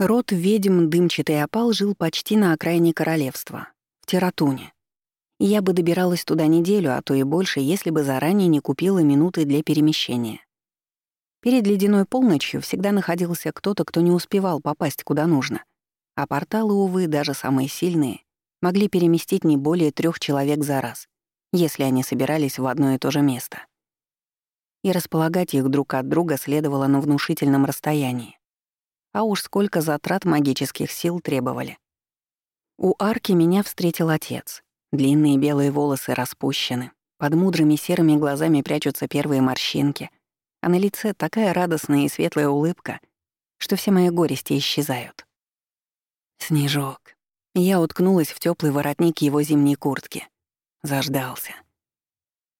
Род ведьм Дымчатый опал жил почти на окраине королевства, в Тератуне. Я бы добиралась туда неделю, а то и больше, если бы заранее не купила минуты для перемещения. Перед ледяной полночью всегда находился кто-то, кто не успевал попасть куда нужно. А порталы, увы, даже самые сильные, могли переместить не более трех человек за раз, если они собирались в одно и то же место. И располагать их друг от друга следовало на внушительном расстоянии. А уж сколько затрат магических сил требовали. У арки меня встретил отец. Длинные белые волосы распущены, под мудрыми серыми глазами прячутся первые морщинки, а на лице такая радостная и светлая улыбка, что все мои горести исчезают. Снежок. Я уткнулась в теплый воротник его зимней куртки. Заждался.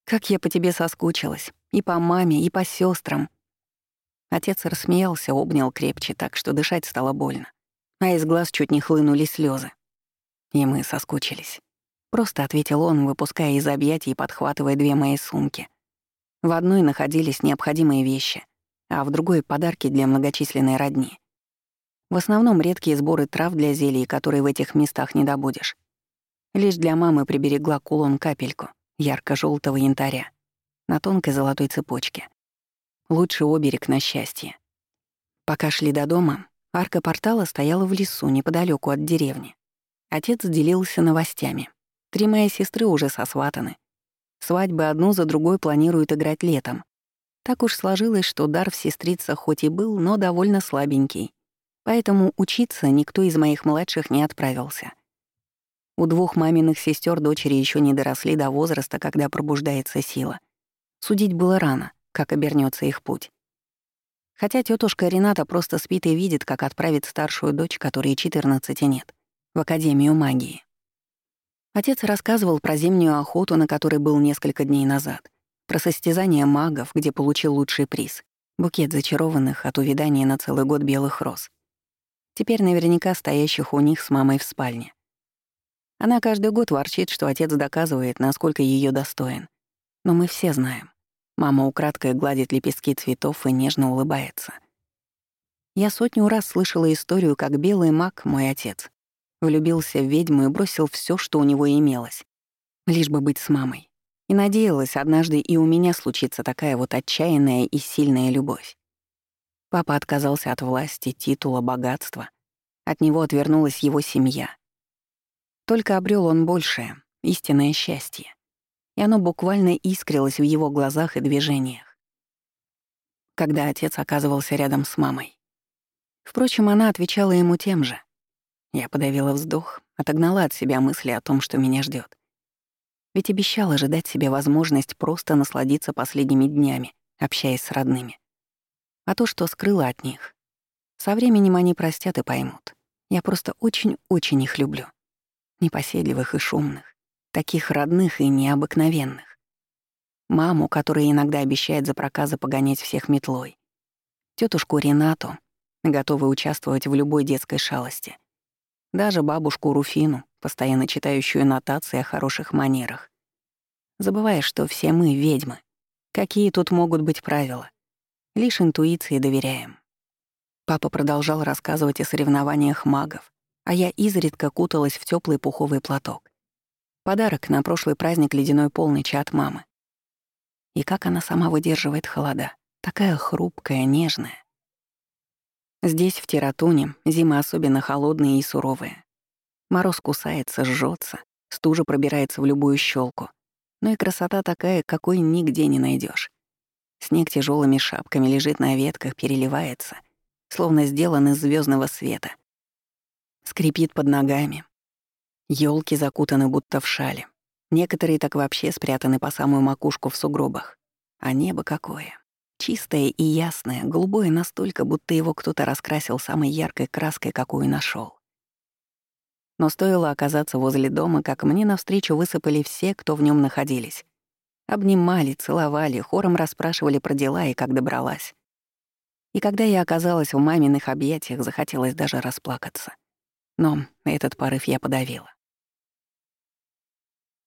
Как я по тебе соскучилась. И по маме, и по сестрам. Отец рассмеялся, обнял крепче так, что дышать стало больно. А из глаз чуть не хлынули слезы. И мы соскучились. Просто ответил он, выпуская из объятий и подхватывая две мои сумки. В одной находились необходимые вещи, а в другой — подарки для многочисленной родни. В основном редкие сборы трав для зелий, которые в этих местах не добудешь. Лишь для мамы приберегла кулон-капельку ярко желтого янтаря на тонкой золотой цепочке. Лучший оберег на счастье. Пока шли до дома, арка портала стояла в лесу неподалеку от деревни. Отец делился новостями. Три мои сестры уже сосватаны. Свадьбы одну за другой планируют играть летом. Так уж сложилось, что дар в сестрицах хоть и был, но довольно слабенький. Поэтому учиться никто из моих младших не отправился. У двух маминых сестер дочери еще не доросли до возраста, когда пробуждается сила. Судить было рано, как обернется их путь. Хотя тетушка Рената просто спит и видит, как отправит старшую дочь, которой 14 нет, в Академию магии. Отец рассказывал про зимнюю охоту, на которой был несколько дней назад, про состязание магов, где получил лучший приз — букет зачарованных от увядания на целый год белых роз. Теперь наверняка стоящих у них с мамой в спальне. Она каждый год ворчит, что отец доказывает, насколько ее достоин. Но мы все знаем. Мама украдкой гладит лепестки цветов и нежно улыбается. Я сотню раз слышала историю, как белый маг, мой отец, Влюбился в ведьму и бросил все, что у него имелось. Лишь бы быть с мамой. И надеялась, однажды и у меня случится такая вот отчаянная и сильная любовь. Папа отказался от власти, титула, богатства. От него отвернулась его семья. Только обрел он большее, истинное счастье. И оно буквально искрилось в его глазах и движениях. Когда отец оказывался рядом с мамой. Впрочем, она отвечала ему тем же. Я подавила вздох, отогнала от себя мысли о том, что меня ждет. Ведь обещала ожидать себе возможность просто насладиться последними днями, общаясь с родными. А то, что скрыла от них, со временем они простят и поймут. Я просто очень-очень их люблю. Непоседливых и шумных, таких родных и необыкновенных. Маму, которая иногда обещает за проказы погонять всех метлой. Тетушку Ренату, готовую участвовать в любой детской шалости — даже бабушку Руфину, постоянно читающую нотации о хороших манерах. Забывая, что все мы — ведьмы. Какие тут могут быть правила? Лишь интуиции доверяем. Папа продолжал рассказывать о соревнованиях магов, а я изредка куталась в теплый пуховый платок. Подарок на прошлый праздник ледяной полночи от мамы. И как она сама выдерживает холода. Такая хрупкая, нежная. Здесь, в Тератуне, зимы особенно холодные и суровые. Мороз кусается, жжется, стужа пробирается в любую щелку. Но и красота такая, какой нигде не найдешь. Снег тяжелыми шапками лежит на ветках, переливается, словно сделан из звездного света. Скрипит под ногами. Елки закутаны будто в шале. Некоторые так вообще спрятаны по самую макушку в сугробах. А небо какое. Чистое и ясное, голубое настолько, будто его кто-то раскрасил самой яркой краской, какую нашел. Но стоило оказаться возле дома, как мне навстречу высыпали все, кто в нем находились. Обнимали, целовали, хором расспрашивали про дела и как добралась. И когда я оказалась в маминых объятиях, захотелось даже расплакаться. Но этот порыв я подавила.